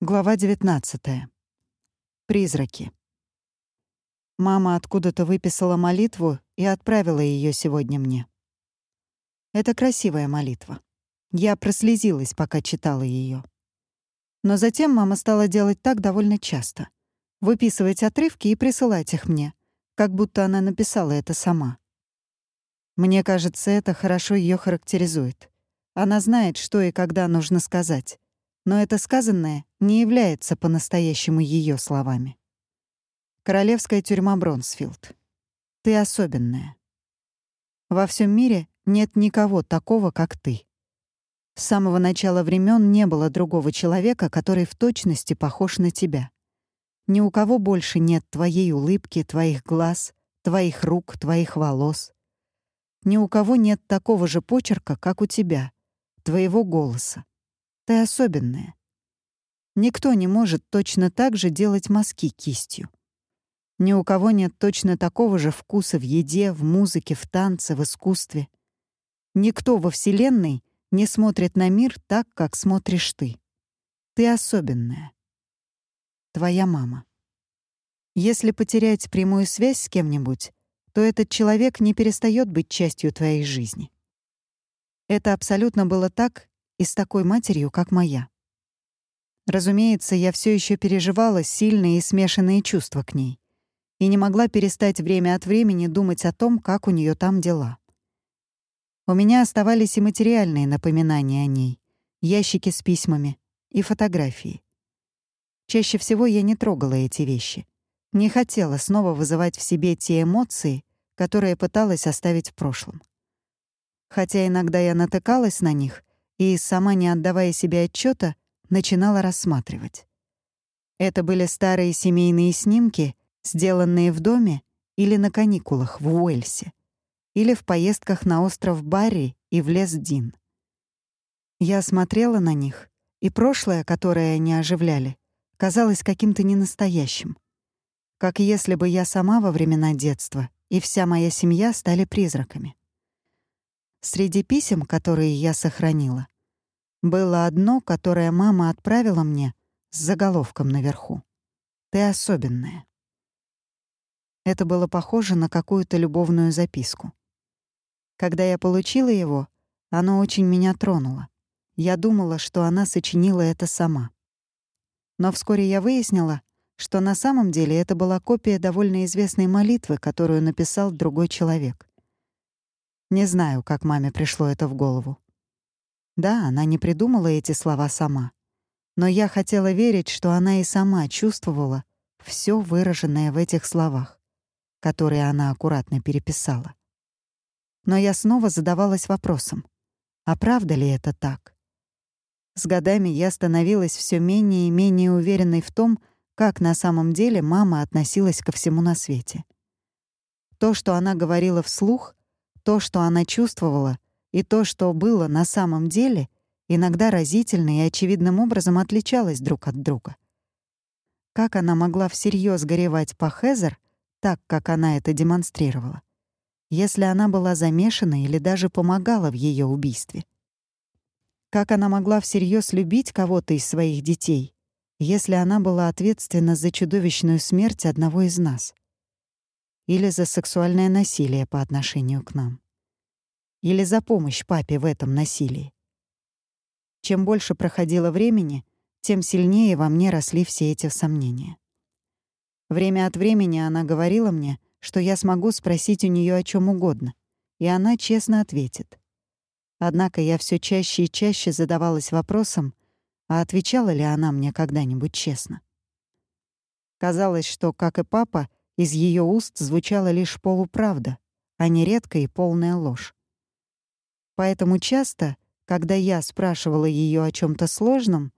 Глава 19. Призраки. Мама откуда-то выписала молитву и отправила ее сегодня мне. Это красивая молитва. Я прослезилась, пока читала ее. Но затем мама стала делать так довольно часто. Выписывать отрывки и присылать их мне, как будто она написала это сама. Мне кажется, это хорошо ее характеризует. Она знает, что и когда нужно сказать но это сказанное не является по-настоящему ее словами. Королевская тюрьма Бронсфилд. Ты особенная. Во всем мире нет никого такого, как ты. С самого начала времен не было другого человека, который в точности похож на тебя. Ни у кого больше нет твоей улыбки, твоих глаз, твоих рук, твоих волос. Ни у кого нет такого же почерка, как у тебя, твоего голоса. Ты особенная. Никто не может точно так же делать мазки кистью. Ни у кого нет точно такого же вкуса в еде, в музыке, в танце, в искусстве. Никто во Вселенной не смотрит на мир так, как смотришь ты. Ты особенная. Твоя мама. Если потерять прямую связь с кем-нибудь, то этот человек не перестает быть частью твоей жизни. Это абсолютно было так и с такой матерью, как моя. Разумеется, я все еще переживала сильные и смешанные чувства к ней и не могла перестать время от времени думать о том, как у нее там дела. У меня оставались и материальные напоминания о ней, ящики с письмами и фотографии. Чаще всего я не трогала эти вещи. Не хотела снова вызывать в себе те эмоции, которые пыталась оставить в прошлом. Хотя иногда я натыкалась на них и, сама не отдавая себе отчета, начинала рассматривать. Это были старые семейные снимки, сделанные в доме или на каникулах в Уэльсе, или в поездках на остров Барри и в лес Дин. Я смотрела на них, и прошлое, которое они оживляли, казалось каким-то ненастоящим. Как если бы я сама во времена детства и вся моя семья стали призраками. Среди писем, которые я сохранила, было одно, которое мама отправила мне с заголовком наверху. «Ты особенная». Это было похоже на какую-то любовную записку. Когда я получила его, оно очень меня тронуло. Я думала, что она сочинила это сама. Но вскоре я выяснила, что на самом деле это была копия довольно известной молитвы, которую написал другой человек. Не знаю, как маме пришло это в голову. Да, она не придумала эти слова сама. Но я хотела верить, что она и сама чувствовала все выраженное в этих словах, которые она аккуратно переписала. Но я снова задавалась вопросом, а правда ли это так? С годами я становилась все менее и менее уверенной в том, как на самом деле мама относилась ко всему на свете. То, что она говорила вслух, то, что она чувствовала, и то, что было на самом деле, иногда разительно и очевидным образом отличалось друг от друга. Как она могла всерьез горевать по Хезер, так, как она это демонстрировала, если она была замешана или даже помогала в ее убийстве? Как она могла всерьез любить кого-то из своих детей, если она была ответственна за чудовищную смерть одного из нас? Или за сексуальное насилие по отношению к нам? Или за помощь папе в этом насилии? Чем больше проходило времени, тем сильнее во мне росли все эти сомнения. Время от времени она говорила мне, что я смогу спросить у нее о чем угодно, и она честно ответит. Однако я все чаще и чаще задавалась вопросом, а отвечала ли она мне когда-нибудь честно. Казалось, что, как и папа, из ее уст звучала лишь полуправда, а не редкая и полная ложь. Поэтому часто, когда я спрашивала ее о чем то сложном,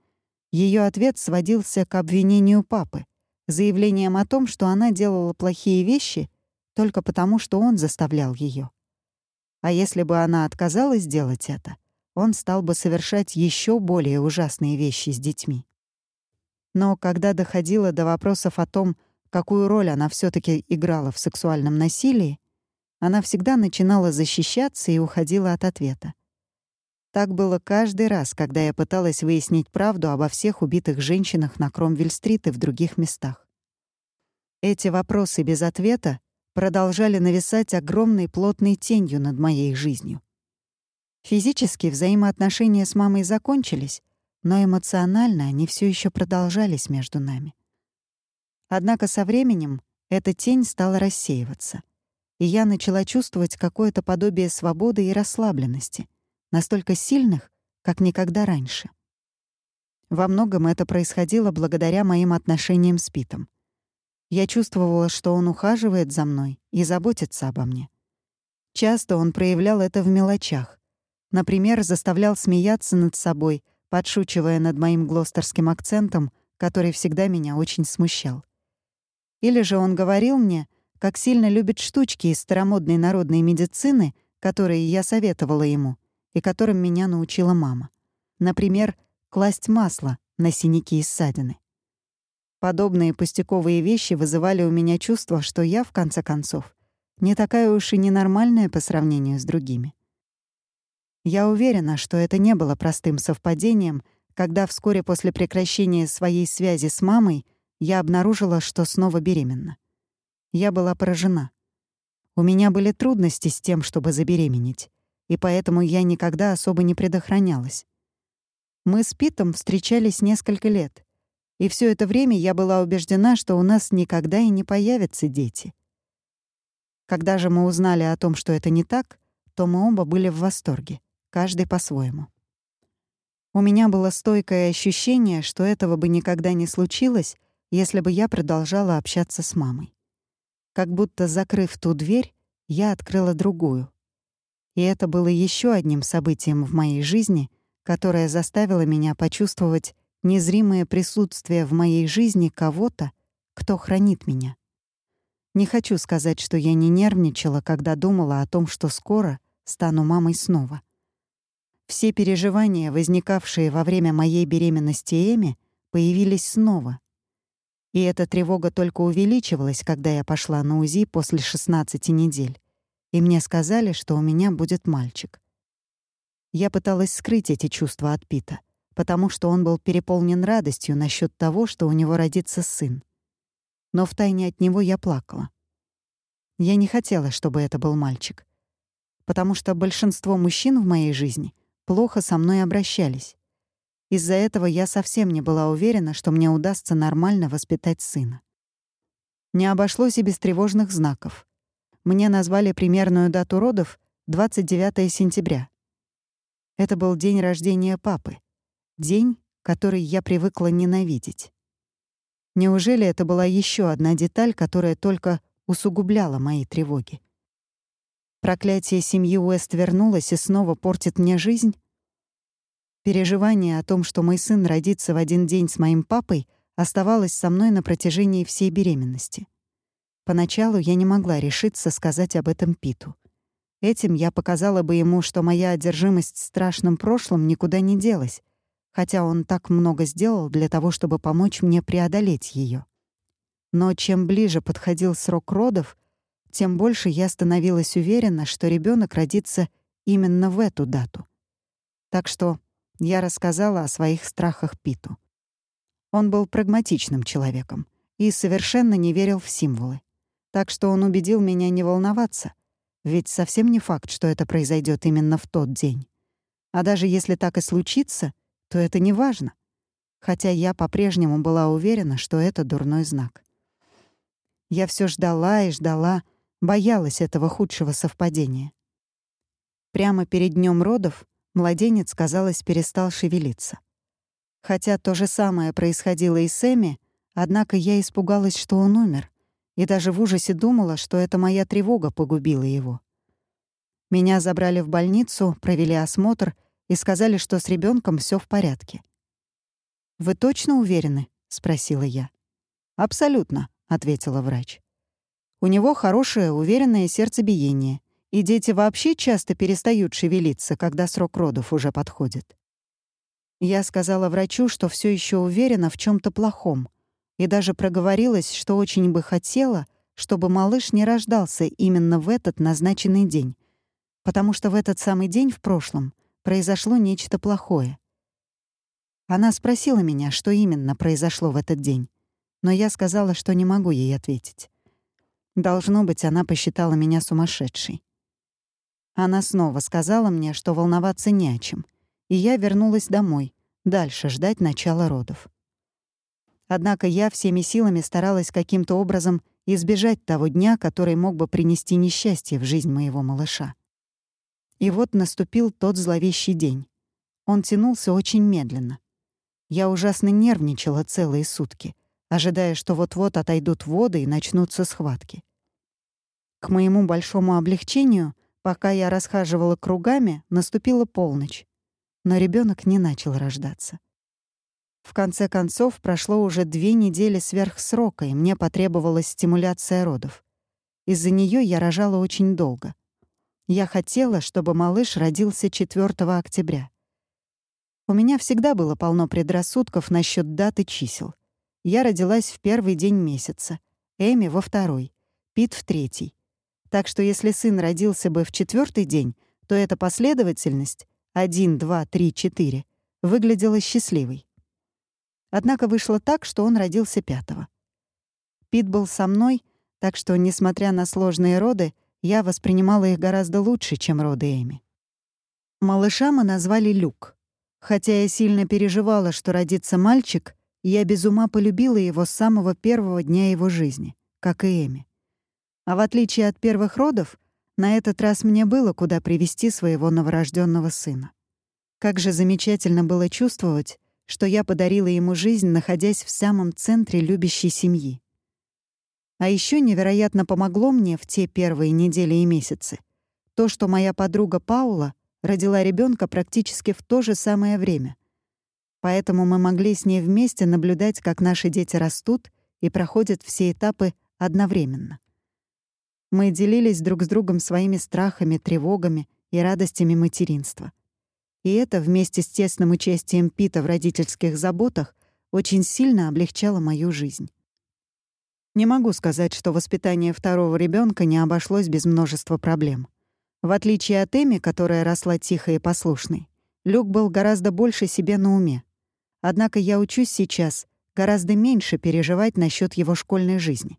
ее ответ сводился к обвинению папы, заявлением о том, что она делала плохие вещи только потому, что он заставлял ее. А если бы она отказалась делать это, он стал бы совершать еще более ужасные вещи с детьми. Но когда доходило до вопросов о том, какую роль она все таки играла в сексуальном насилии, она всегда начинала защищаться и уходила от ответа. Так было каждый раз, когда я пыталась выяснить правду обо всех убитых женщинах на Кромвель-стрит и в других местах. Эти вопросы без ответа продолжали нависать огромной плотной тенью над моей жизнью. Физически взаимоотношения с мамой закончились, но эмоционально они все еще продолжались между нами. Однако со временем эта тень стала рассеиваться, и я начала чувствовать какое-то подобие свободы и расслабленности — настолько сильных, как никогда раньше. Во многом это происходило благодаря моим отношениям с Питом. Я чувствовала, что он ухаживает за мной и заботится обо мне. Часто он проявлял это в мелочах. Например, заставлял смеяться над собой, подшучивая над моим глостерским акцентом, который всегда меня очень смущал. Или же он говорил мне, как сильно любит штучки из старомодной народной медицины, которые я советовала ему, и которым меня научила мама. Например, класть масло на синяки и ссадины. Подобные пустяковые вещи вызывали у меня чувство, что я, в конце концов, не такая уж и ненормальная по сравнению с другими. Я уверена, что это не было простым совпадением, когда вскоре после прекращения своей связи с мамой я обнаружила, что снова беременна. Я была поражена. У меня были трудности с тем, чтобы забеременеть и поэтому я никогда особо не предохранялась. Мы с Питом встречались несколько лет, и все это время я была убеждена, что у нас никогда и не появятся дети. Когда же мы узнали о том, что это не так, то мы оба были в восторге, каждый по-своему. У меня было стойкое ощущение, что этого бы никогда не случилось, если бы я продолжала общаться с мамой. Как будто, закрыв ту дверь, я открыла другую, и это было еще одним событием в моей жизни, которое заставило меня почувствовать незримое присутствие в моей жизни кого-то, кто хранит меня. Не хочу сказать, что я не нервничала, когда думала о том, что скоро стану мамой снова. Все переживания, возникавшие во время моей беременности Эми, появились снова. И эта тревога только увеличивалась, когда я пошла на УЗИ после 16 недель и мне сказали, что у меня будет мальчик. Я пыталась скрыть эти чувства от Пита, потому что он был переполнен радостью насчет того, что у него родится сын. Но втайне от него я плакала. Я не хотела, чтобы это был мальчик, потому что большинство мужчин в моей жизни плохо со мной обращались. Из-за этого я совсем не была уверена, что мне удастся нормально воспитать сына. Не обошлось и без тревожных знаков мне назвали примерную дату родов — 29 сентября. Это был день рождения папы. День, который я привыкла ненавидеть. Неужели это была еще одна деталь, которая только усугубляла мои тревоги? Проклятие семьи Уэст вернулось и снова портит мне жизнь? Переживание о том, что мой сын родится в один день с моим папой, оставалось со мной на протяжении всей беременности. Поначалу я не могла решиться сказать об этом Питу. Этим я показала бы ему, что моя одержимость страшным прошлым никуда не делась, хотя он так много сделал для того, чтобы помочь мне преодолеть ее. Но чем ближе подходил срок родов, тем больше я становилась уверена, что ребенок родится именно в эту дату. Так что я рассказала о своих страхах Питу. Он был прагматичным человеком и совершенно не верил в символы. Так что он убедил меня не волноваться. Ведь совсем не факт, что это произойдет именно в тот день. А даже если так и случится, то это не важно. Хотя я по-прежнему была уверена, что это дурной знак. Я все ждала и ждала, боялась этого худшего совпадения. Прямо перед днем родов младенец, казалось, перестал шевелиться. Хотя то же самое происходило и с Эми, однако я испугалась, что он умер, и даже в ужасе думала, что это моя тревога погубила его. Меня забрали в больницу, провели осмотр и сказали, что с ребенком все в порядке. «Вы точно уверены?» — спросила я. «Абсолютно», — ответила врач. «У него хорошее, уверенное сердцебиение, и дети вообще часто перестают шевелиться, когда срок родов уже подходит». Я сказала врачу, что все еще уверена в чем то плохом — и даже проговорилась, что очень бы хотела, чтобы малыш не рождался именно в этот назначенный день, потому что в этот самый день в прошлом произошло нечто плохое. Она спросила меня, что именно произошло в этот день, но я сказала, что не могу ей ответить. Должно быть, она посчитала меня сумасшедшей. Она снова сказала мне, что волноваться не о чем, и я вернулась домой, дальше ждать начала родов. Однако я всеми силами старалась каким-то образом избежать того дня, который мог бы принести несчастье в жизнь моего малыша. И вот наступил тот зловещий день. Он тянулся очень медленно. Я ужасно нервничала целые сутки, ожидая, что вот-вот отойдут воды и начнутся схватки. К моему большому облегчению, пока я расхаживала кругами, наступила полночь, но ребенок не начал рождаться. В конце концов, прошло уже две недели сверх срока, и мне потребовалась стимуляция родов. Из-за нее я рожала очень долго. Я хотела, чтобы малыш родился 4 октября. У меня всегда было полно предрассудков насчет даты чисел. Я родилась в первый день месяца, Эми — во второй, Пит — в третий. Так что если сын родился бы в четвертый день, то эта последовательность 1, 2, 3, 4 выглядела счастливой. Однако вышло так, что он родился пятого. Пит был со мной, так что, несмотря на сложные роды, я воспринимала их гораздо лучше, чем роды Эми. Малыша мы назвали Люк. Хотя я сильно переживала, что родится мальчик, я без ума полюбила его с самого первого дня его жизни, как и Эми. А в отличие от первых родов, на этот раз мне было куда привести своего новорожденного сына. Как же замечательно было чувствовать, что я подарила ему жизнь, находясь в самом центре любящей семьи. А еще невероятно помогло мне в те первые недели и месяцы то, что моя подруга Паула родила ребенка практически в то же самое время. Поэтому мы могли с ней вместе наблюдать, как наши дети растут и проходят все этапы одновременно. Мы делились друг с другом своими страхами, тревогами и радостями материнства. И это вместе с тесным участием Пита в родительских заботах очень сильно облегчало мою жизнь. Не могу сказать, что воспитание второго ребенка не обошлось без множества проблем. В отличие от Эми, которая росла тихой и послушной, Люк был гораздо больше себе на уме. Однако я учусь сейчас гораздо меньше переживать насчет его школьной жизни.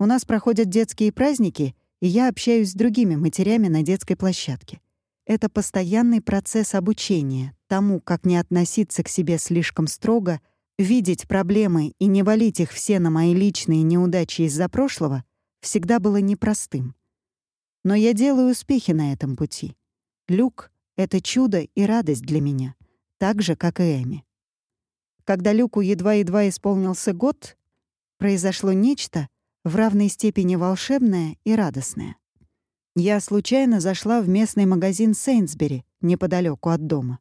У нас проходят детские праздники, и я общаюсь с другими матерями на детской площадке. Это постоянный процесс обучения тому, как не относиться к себе слишком строго, видеть проблемы и не валить их все на мои личные неудачи из-за прошлого, всегда было непростым. Но я делаю успехи на этом пути. Люк — это чудо и радость для меня, так же, как и Эми. Когда Люку едва-едва исполнился год, произошло нечто в равной степени волшебное и радостное. Я случайно зашла в местный магазин Сейнсбери, неподалеку от дома.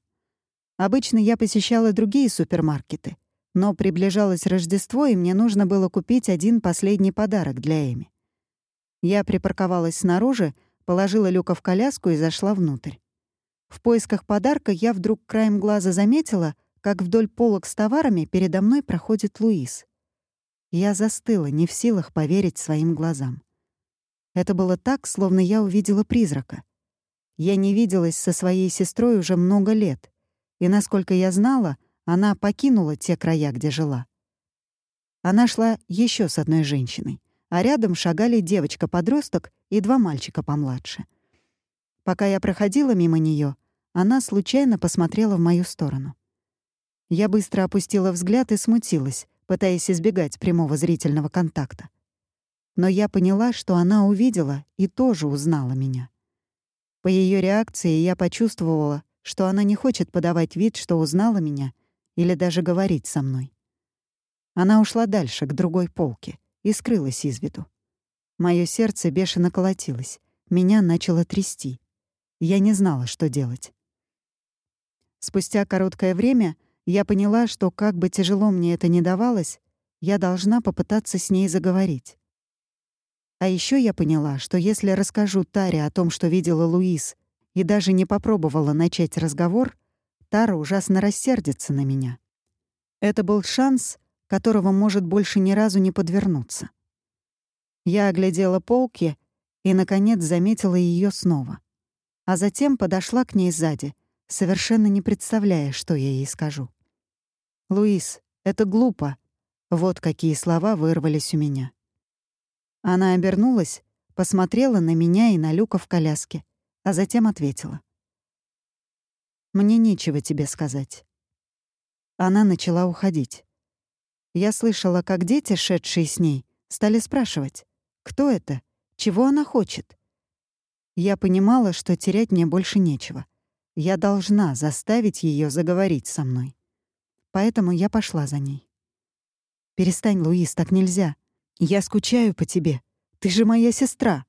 Обычно я посещала другие супермаркеты, но приближалось Рождество, и мне нужно было купить один последний подарок для Эми. Я припарковалась снаружи, положила Люка в коляску и зашла внутрь. В поисках подарка я вдруг краем глаза заметила, как вдоль полок с товарами передо мной проходит Луис. Я застыла, не в силах поверить своим глазам. Это было так, словно я увидела призрака. Я не виделась со своей сестрой уже много лет, и, насколько я знала, она покинула те края, где жила. Она шла еще с одной женщиной, а рядом шагали девочка-подросток и два мальчика помладше. Пока я проходила мимо нее, она случайно посмотрела в мою сторону. Я быстро опустила взгляд и смутилась, пытаясь избегать прямого зрительного контакта но я поняла, что она увидела и тоже узнала меня. По ее реакции я почувствовала, что она не хочет подавать вид, что узнала меня, или даже говорить со мной. Она ушла дальше, к другой полке, и скрылась из виду. Моё сердце бешено колотилось, меня начало трясти. Я не знала, что делать. Спустя короткое время я поняла, что как бы тяжело мне это ни давалось, я должна попытаться с ней заговорить. А еще я поняла, что если расскажу Таре о том, что видела Луис, и даже не попробовала начать разговор, Тара ужасно рассердится на меня. Это был шанс, которого может больше ни разу не подвернуться. Я оглядела полки и, наконец, заметила ее снова. А затем подошла к ней сзади, совершенно не представляя, что я ей скажу. «Луис, это глупо». Вот какие слова вырвались у меня. Она обернулась, посмотрела на меня и на Люка в коляске, а затем ответила. «Мне нечего тебе сказать». Она начала уходить. Я слышала, как дети, шедшие с ней, стали спрашивать, кто это, чего она хочет. Я понимала, что терять мне больше нечего. Я должна заставить ее заговорить со мной. Поэтому я пошла за ней. «Перестань, Луис, так нельзя. Я скучаю по тебе. Ты же моя сестра».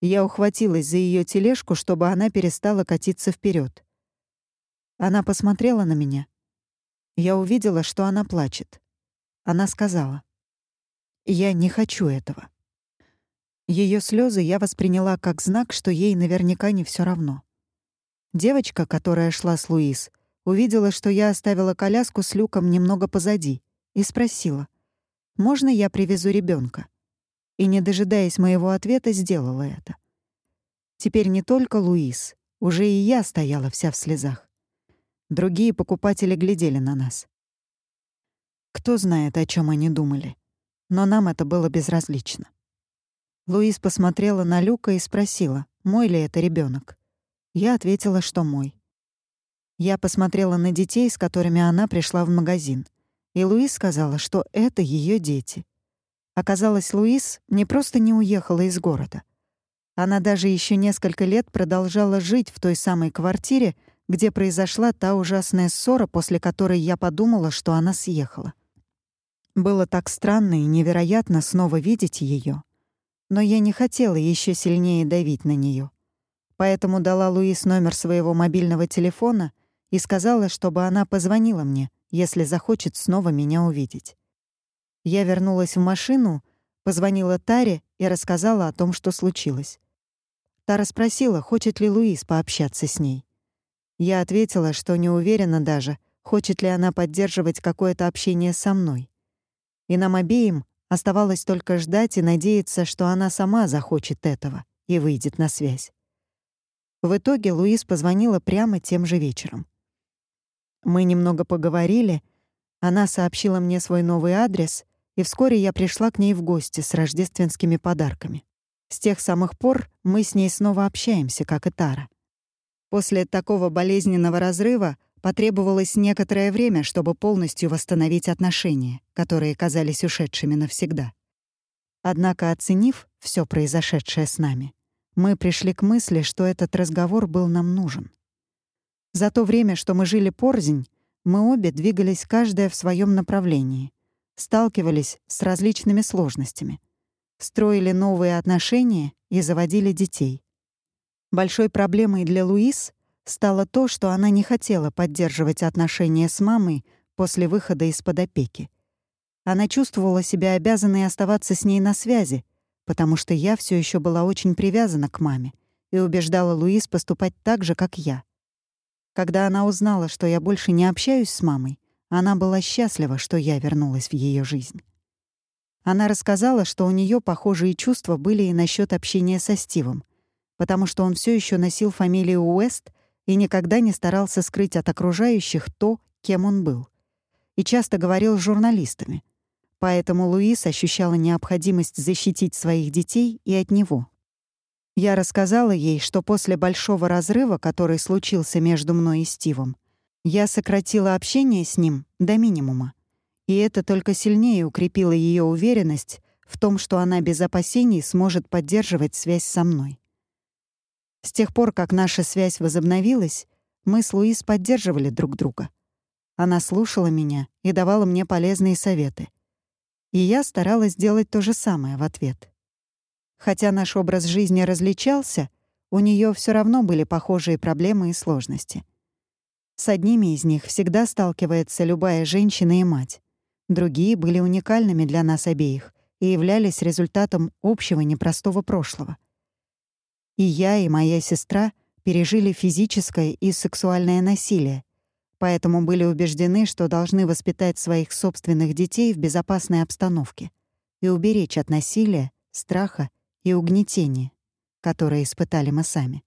Я ухватилась за ее тележку, чтобы она перестала катиться вперед. Она посмотрела на меня. Я увидела, что она плачет. Она сказала, «Я не хочу этого». Ее слезы я восприняла как знак, что ей наверняка не все равно. Девочка, которая шла с Луис, увидела, что я оставила коляску с люком немного позади, и спросила, «Можно я привезу ребенка? И, не дожидаясь моего ответа, сделала это. Теперь не только Луис, уже и я стояла вся в слезах. Другие покупатели глядели на нас. Кто знает, о чем они думали. Но нам это было безразлично. Луис посмотрела на Люка и спросила, мой ли это ребенок. Я ответила, что мой. Я посмотрела на детей, с которыми она пришла в магазин. И Луис сказала, что это ее дети. Оказалось, Луис не просто не уехала из города. Она даже еще несколько лет продолжала жить в той самой квартире, где произошла та ужасная ссора, после которой я подумала, что она съехала. Было так странно и невероятно снова видеть ее, но я не хотела еще сильнее давить на нее, Поэтому дала Луис номер своего мобильного телефона и сказала, чтобы она позвонила мне, если захочет снова меня увидеть. Я вернулась в машину, позвонила Таре и рассказала о том, что случилось. Тара спросила, хочет ли Луис пообщаться с ней. Я ответила, что не уверена даже, хочет ли она поддерживать какое-то общение со мной. И нам обеим оставалось только ждать и надеяться, что она сама захочет этого и выйдет на связь. В итоге Луис позвонила прямо тем же вечером. Мы немного поговорили, она сообщила мне свой новый адрес, и вскоре я пришла к ней в гости с рождественскими подарками. С тех самых пор мы с ней снова общаемся, как и Тара. После такого болезненного разрыва потребовалось некоторое время, чтобы полностью восстановить отношения, которые казались ушедшими навсегда. Однако, оценив все произошедшее с нами, мы пришли к мысли, что этот разговор был нам нужен. За то время, что мы жили порознь, мы обе двигались каждая в своем направлении, сталкивались с различными сложностями, строили новые отношения и заводили детей. Большой проблемой для Луис стало то, что она не хотела поддерживать отношения с мамой после выхода из-под опеки. Она чувствовала себя обязанной оставаться с ней на связи, потому что я все еще была очень привязана к маме и убеждала Луис поступать так же, как я. Когда она узнала, что я больше не общаюсь с мамой, она была счастлива, что я вернулась в ее жизнь. Она рассказала, что у нее похожие чувства были и насчет общения со Стивом, потому что он все еще носил фамилию Уэст и никогда не старался скрыть от окружающих то, кем он был. И часто говорил с журналистами. Поэтому Луис ощущала необходимость защитить своих детей и от него. Я рассказала ей, что после большого разрыва, который случился между мной и Стивом, я сократила общение с ним до минимума. И это только сильнее укрепило ее уверенность в том, что она без опасений сможет поддерживать связь со мной. С тех пор, как наша связь возобновилась, мы с Луис поддерживали друг друга. Она слушала меня и давала мне полезные советы. И я старалась сделать то же самое в ответ. Хотя наш образ жизни различался, у нее все равно были похожие проблемы и сложности. С одними из них всегда сталкивается любая женщина и мать. Другие были уникальными для нас обеих и являлись результатом общего непростого прошлого — и я, и моя сестра пережили физическое и сексуальное насилие, поэтому были убеждены, что должны воспитать своих собственных детей в безопасной обстановке и уберечь от насилия, страха и угнетения, которые испытали мы сами.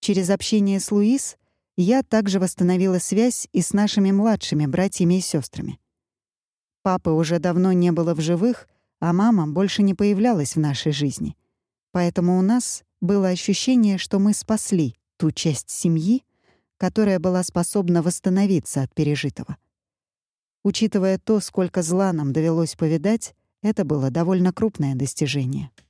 Через общение с Луис я также восстановила связь и с нашими младшими братьями и сестрами. Папы уже давно не было в живых, а мама больше не появлялась в нашей жизни. Поэтому у нас было ощущение, что мы спасли ту часть семьи, которая была способна восстановиться от пережитого. Учитывая то, сколько зла нам довелось повидать, это было довольно крупное достижение —